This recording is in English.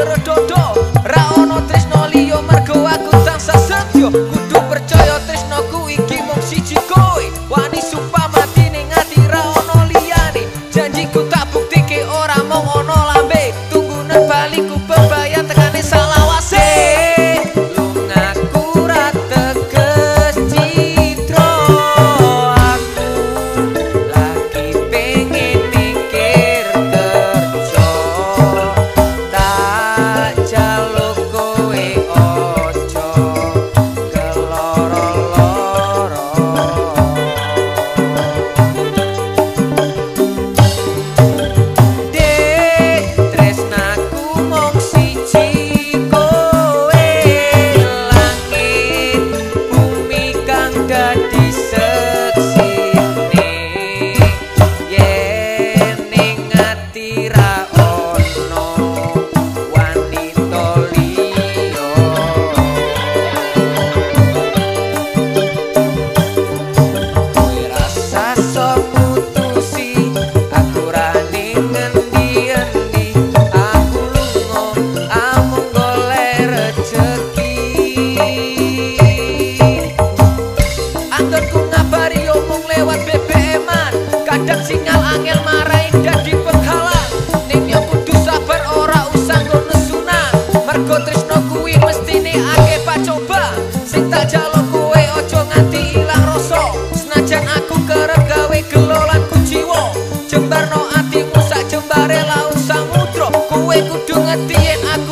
Angel Gedung ngetiyen aku